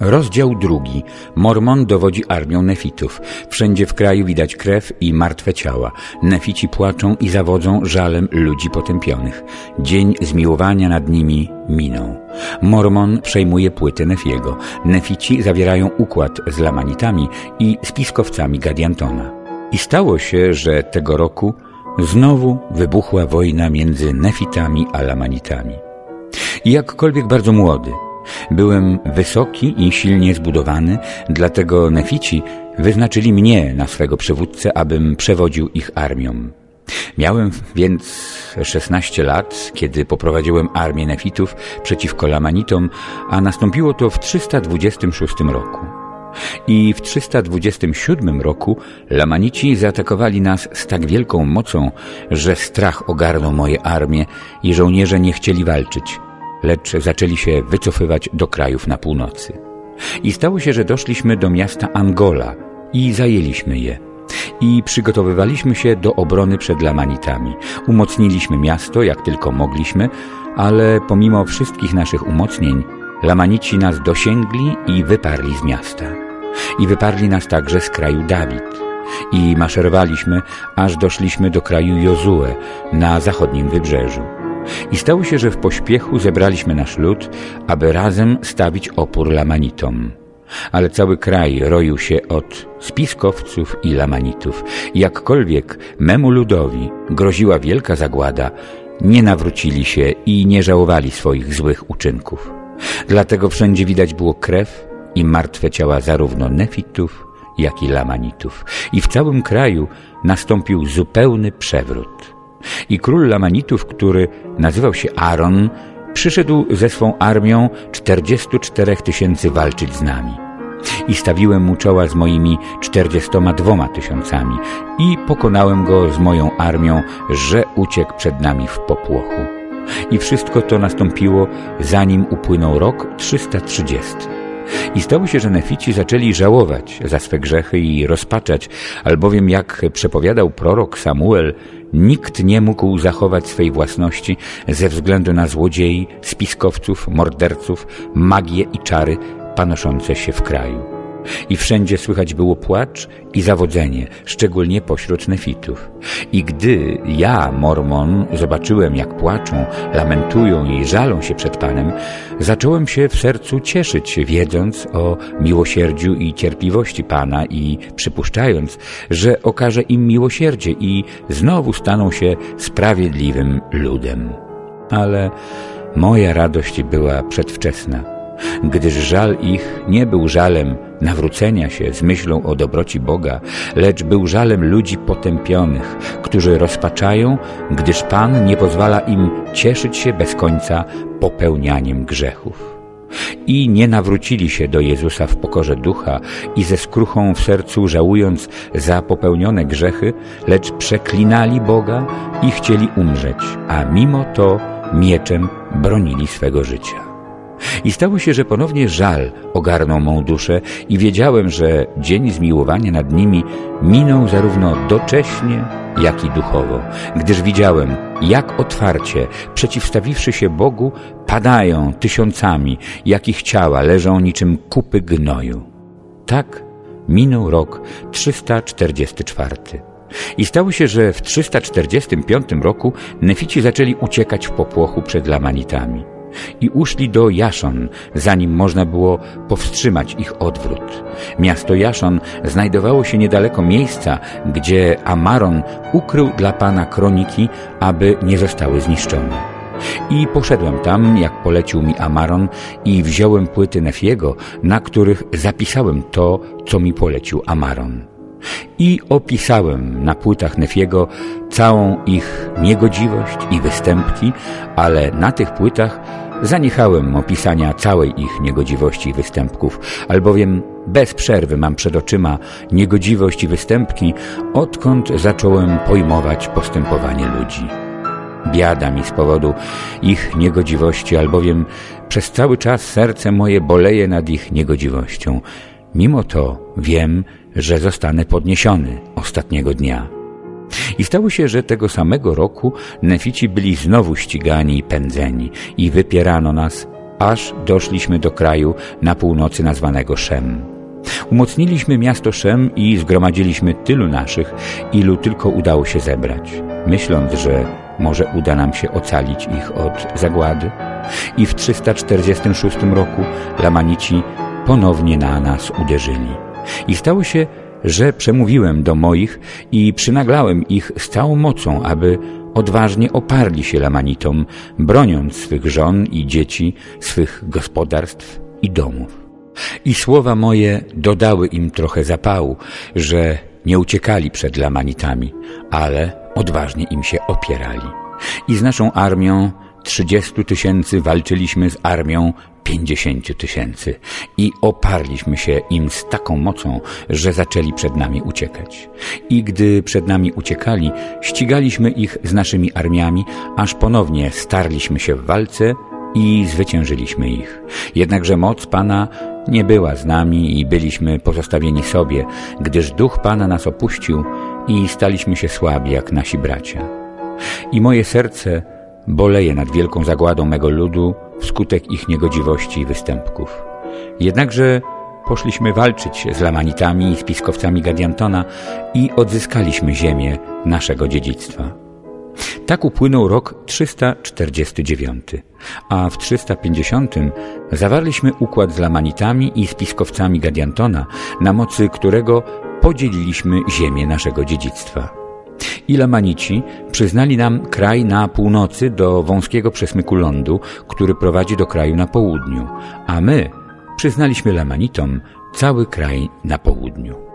Rozdział drugi. Mormon dowodzi armią nefitów. Wszędzie w kraju widać krew i martwe ciała. Nefici płaczą i zawodzą żalem ludzi potępionych. Dzień zmiłowania nad nimi minął. Mormon przejmuje płyty Nefiego. Nefici zawierają układ z Lamanitami i spiskowcami Gadiantona. I stało się, że tego roku znowu wybuchła wojna między Nefitami a Lamanitami. I jakkolwiek bardzo młody, Byłem wysoki i silnie zbudowany, dlatego Nefici wyznaczyli mnie na swego przywódcę, abym przewodził ich armią. Miałem więc 16 lat, kiedy poprowadziłem armię Nefitów przeciwko Lamanitom, a nastąpiło to w 326 roku. I w 327 roku Lamanici zaatakowali nas z tak wielką mocą, że strach ogarnął moje armię i żołnierze nie chcieli walczyć lecz zaczęli się wycofywać do krajów na północy. I stało się, że doszliśmy do miasta Angola i zajęliśmy je. I przygotowywaliśmy się do obrony przed Lamanitami. Umocniliśmy miasto, jak tylko mogliśmy, ale pomimo wszystkich naszych umocnień, Lamanici nas dosięgli i wyparli z miasta. I wyparli nas także z kraju Dawid. I maszerowaliśmy, aż doszliśmy do kraju Jozue na zachodnim wybrzeżu. I stało się, że w pośpiechu zebraliśmy nasz lud, aby razem stawić opór Lamanitom. Ale cały kraj roił się od spiskowców i Lamanitów. Jakkolwiek memu ludowi groziła wielka zagłada, nie nawrócili się i nie żałowali swoich złych uczynków. Dlatego wszędzie widać było krew i martwe ciała zarówno nefitów, jak i lamanitów. I w całym kraju nastąpił zupełny przewrót. I król Lamanitów, który nazywał się Aaron, przyszedł ze swą armią 44 tysięcy walczyć z nami. I stawiłem mu czoła z moimi 42 tysiącami i pokonałem go z moją armią, że uciekł przed nami w popłochu. I wszystko to nastąpiło, zanim upłynął rok 330. I stało się, że Nefici zaczęli żałować za swe grzechy i rozpaczać, albowiem jak przepowiadał prorok Samuel, nikt nie mógł zachować swej własności ze względu na złodziei, spiskowców, morderców, magię i czary panoszące się w kraju i wszędzie słychać było płacz i zawodzenie, szczególnie pośród nefitów. I gdy ja, Mormon, zobaczyłem, jak płaczą, lamentują i żalą się przed Panem, zacząłem się w sercu cieszyć, wiedząc o miłosierdziu i cierpliwości Pana i przypuszczając, że okaże im miłosierdzie i znowu staną się sprawiedliwym ludem. Ale moja radość była przedwczesna gdyż żal ich nie był żalem nawrócenia się z myślą o dobroci Boga, lecz był żalem ludzi potępionych, którzy rozpaczają, gdyż Pan nie pozwala im cieszyć się bez końca popełnianiem grzechów. I nie nawrócili się do Jezusa w pokorze ducha i ze skruchą w sercu żałując za popełnione grzechy, lecz przeklinali Boga i chcieli umrzeć, a mimo to mieczem bronili swego życia. I stało się, że ponownie żal ogarnął mą duszę i wiedziałem, że dzień zmiłowania nad nimi minął zarówno docześnie, jak i duchowo, gdyż widziałem, jak otwarcie, przeciwstawiwszy się Bogu, padają tysiącami, jak ich ciała leżą niczym kupy gnoju. Tak minął rok 344. I stało się, że w 345 roku Nefici zaczęli uciekać w popłochu przed Lamanitami i uszli do Jaszon, zanim można było powstrzymać ich odwrót. Miasto Jaszon znajdowało się niedaleko miejsca, gdzie Amaron ukrył dla Pana kroniki, aby nie zostały zniszczone. I poszedłem tam, jak polecił mi Amaron i wziąłem płyty Nefiego, na których zapisałem to, co mi polecił Amaron. I opisałem na płytach Nefiego całą ich niegodziwość i występki, ale na tych płytach zaniechałem opisania całej ich niegodziwości i występków, albowiem bez przerwy mam przed oczyma niegodziwość i występki, odkąd zacząłem pojmować postępowanie ludzi. Biada mi z powodu ich niegodziwości, albowiem przez cały czas serce moje boleje nad ich niegodziwością. Mimo to wiem, że zostanę podniesiony ostatniego dnia. I stało się, że tego samego roku nefici byli znowu ścigani i pędzeni i wypierano nas aż doszliśmy do kraju na północy nazwanego Szem. Umocniliśmy miasto Szem i zgromadziliśmy tylu naszych, ilu tylko udało się zebrać, myśląc, że może uda nam się ocalić ich od zagłady. I w 346 roku Lamanici ponownie na nas uderzyli. I stało się, że przemówiłem do moich i przynaglałem ich z całą mocą, aby odważnie oparli się Lamanitom, broniąc swych żon i dzieci, swych gospodarstw i domów. I słowa moje dodały im trochę zapału, że nie uciekali przed Lamanitami, ale odważnie im się opierali. I z naszą armią trzydziestu tysięcy walczyliśmy z armią pięćdziesięciu tysięcy i oparliśmy się im z taką mocą, że zaczęli przed nami uciekać. I gdy przed nami uciekali, ścigaliśmy ich z naszymi armiami, aż ponownie starliśmy się w walce i zwyciężyliśmy ich. Jednakże moc Pana nie była z nami i byliśmy pozostawieni sobie, gdyż duch Pana nas opuścił i staliśmy się słabi jak nasi bracia. I moje serce boleje nad wielką zagładą mego ludu wskutek ich niegodziwości i występków. Jednakże poszliśmy walczyć z Lamanitami i spiskowcami Gadiantona i odzyskaliśmy ziemię naszego dziedzictwa. Tak upłynął rok 349, a w 350 zawarliśmy układ z Lamanitami i spiskowcami Gadiantona, na mocy którego podzieliliśmy ziemię naszego dziedzictwa. I Lamanici przyznali nam kraj na północy do wąskiego przesmyku lądu, który prowadzi do kraju na południu, a my przyznaliśmy Lamanitom cały kraj na południu.